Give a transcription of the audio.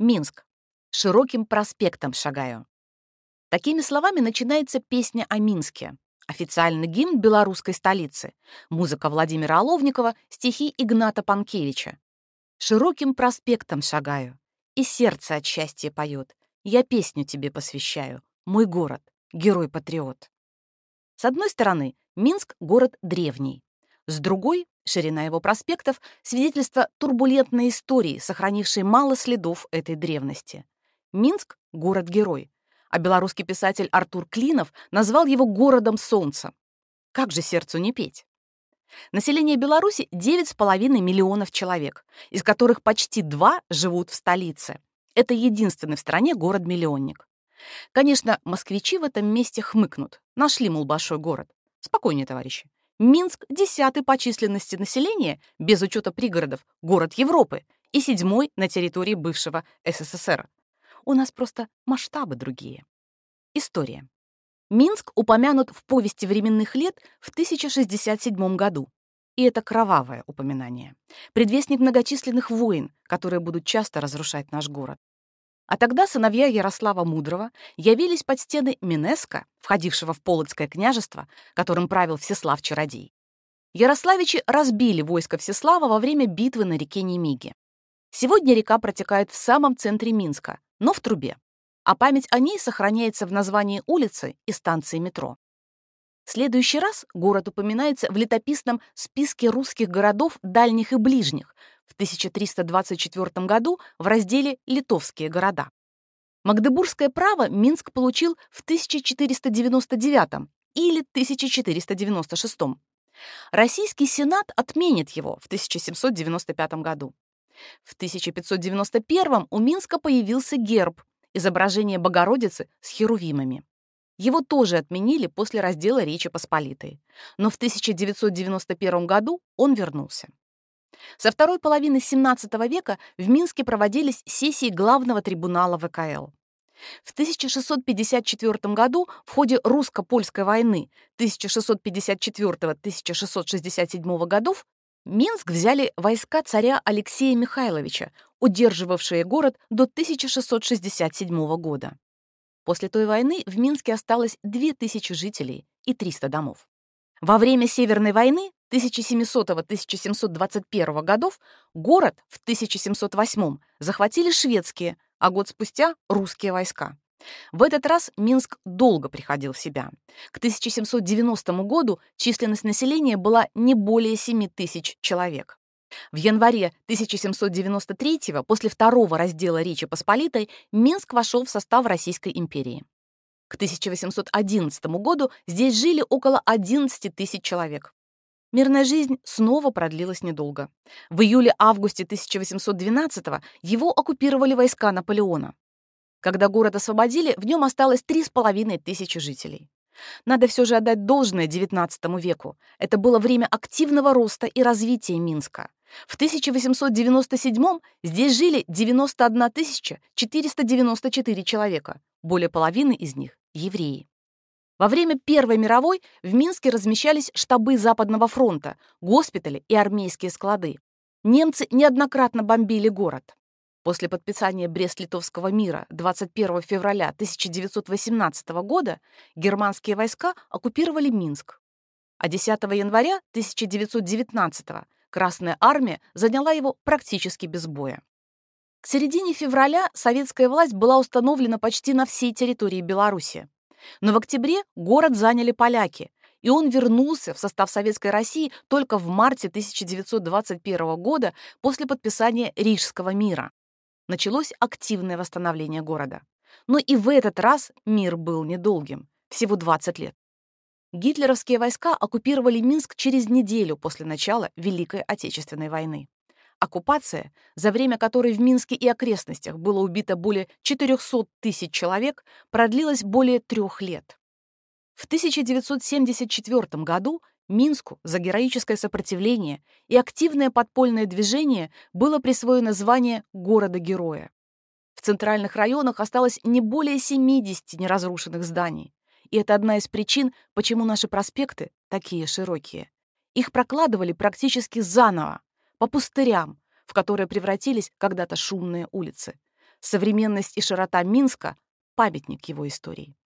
Минск. Широким проспектом шагаю. Такими словами начинается песня о Минске. Официальный гимн белорусской столицы. Музыка Владимира Оловникова, стихи Игната Панкевича. Широким проспектом шагаю, и сердце от счастья поет. Я песню тебе посвящаю. Мой город, герой-патриот. С одной стороны, Минск — город древний. С другой — ширина его проспектов — свидетельство турбулентной истории, сохранившей мало следов этой древности. Минск — город-герой, а белорусский писатель Артур Клинов назвал его «городом солнца». Как же сердцу не петь? Население Беларуси 9,5 миллионов человек, из которых почти 2 живут в столице. Это единственный в стране город-миллионник. Конечно, москвичи в этом месте хмыкнут. Нашли, мол, большой город. Спокойнее, товарищи. Минск – десятый по численности населения, без учета пригородов, город Европы и седьмой на территории бывшего СССР. У нас просто масштабы другие. История. Минск упомянут в повести временных лет в 1067 году. И это кровавое упоминание. Предвестник многочисленных войн, которые будут часто разрушать наш город. А тогда сыновья Ярослава Мудрого явились под стены Минеска, входившего в Полоцкое княжество, которым правил Всеслав-чародей. Ярославичи разбили войско Всеслава во время битвы на реке Немиге. Сегодня река протекает в самом центре Минска, но в трубе, а память о ней сохраняется в названии улицы и станции метро. Следующий раз город упоминается в летописном списке русских городов дальних и ближних, в 1324 году в разделе «Литовские города». Магдебургское право Минск получил в 1499 или 1496. Российский Сенат отменит его в 1795 году. В 1591 у Минска появился герб, изображение Богородицы с херувимами. Его тоже отменили после раздела Речи Посполитой, но в 1991 году он вернулся. Со второй половины XVII века в Минске проводились сессии главного трибунала ВКЛ. В 1654 году в ходе русско-польской войны 1654-1667 годов Минск взяли войска царя Алексея Михайловича, удерживавшие город до 1667 года. После той войны в Минске осталось 2000 жителей и 300 домов. Во время Северной войны 1700-1721 годов город в 1708 захватили шведские, а год спустя — русские войска. В этот раз Минск долго приходил в себя. К 1790 году численность населения была не более 7 тысяч человек. В январе 1793 после второго раздела Речи Посполитой, Минск вошел в состав Российской империи. К 1811 году здесь жили около 11 тысяч человек. Мирная жизнь снова продлилась недолго. В июле-августе 1812 его оккупировали войска Наполеона. Когда город освободили, в нем осталось 3,5 тысячи жителей. Надо все же отдать должное XIX веку. Это было время активного роста и развития Минска. В 1897 здесь жили 91 494 человека, более половины из них — евреи. Во время Первой мировой в Минске размещались штабы Западного фронта, госпитали и армейские склады. Немцы неоднократно бомбили город. После подписания Брест-Литовского мира 21 февраля 1918 года германские войска оккупировали Минск. А 10 января 1919 Красная армия заняла его практически без боя. К середине февраля советская власть была установлена почти на всей территории Беларуси. Но в октябре город заняли поляки, и он вернулся в состав Советской России только в марте 1921 года после подписания Рижского мира. Началось активное восстановление города. Но и в этот раз мир был недолгим, всего 20 лет. Гитлеровские войска оккупировали Минск через неделю после начала Великой Отечественной войны. Оккупация, за время которой в Минске и окрестностях было убито более 400 тысяч человек, продлилась более трех лет. В 1974 году Минску за героическое сопротивление и активное подпольное движение было присвоено звание города-героя. В центральных районах осталось не более 70 неразрушенных зданий. И это одна из причин, почему наши проспекты такие широкие. Их прокладывали практически заново, по пустырям, в которые превратились когда-то шумные улицы. Современность и широта Минска — памятник его истории.